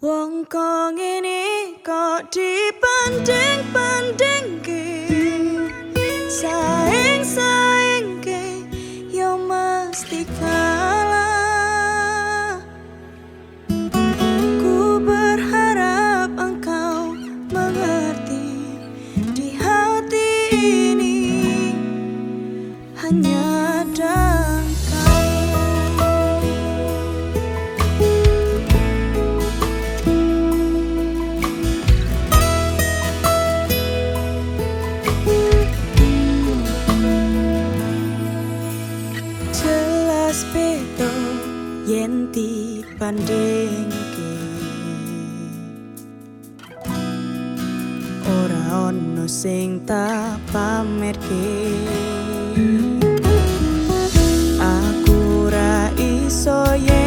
Wong kok ngene kok dipanding-pandingke Saing-saingke yen dibandingke. Ora ono sing tak pamerke. Aku ra iso yen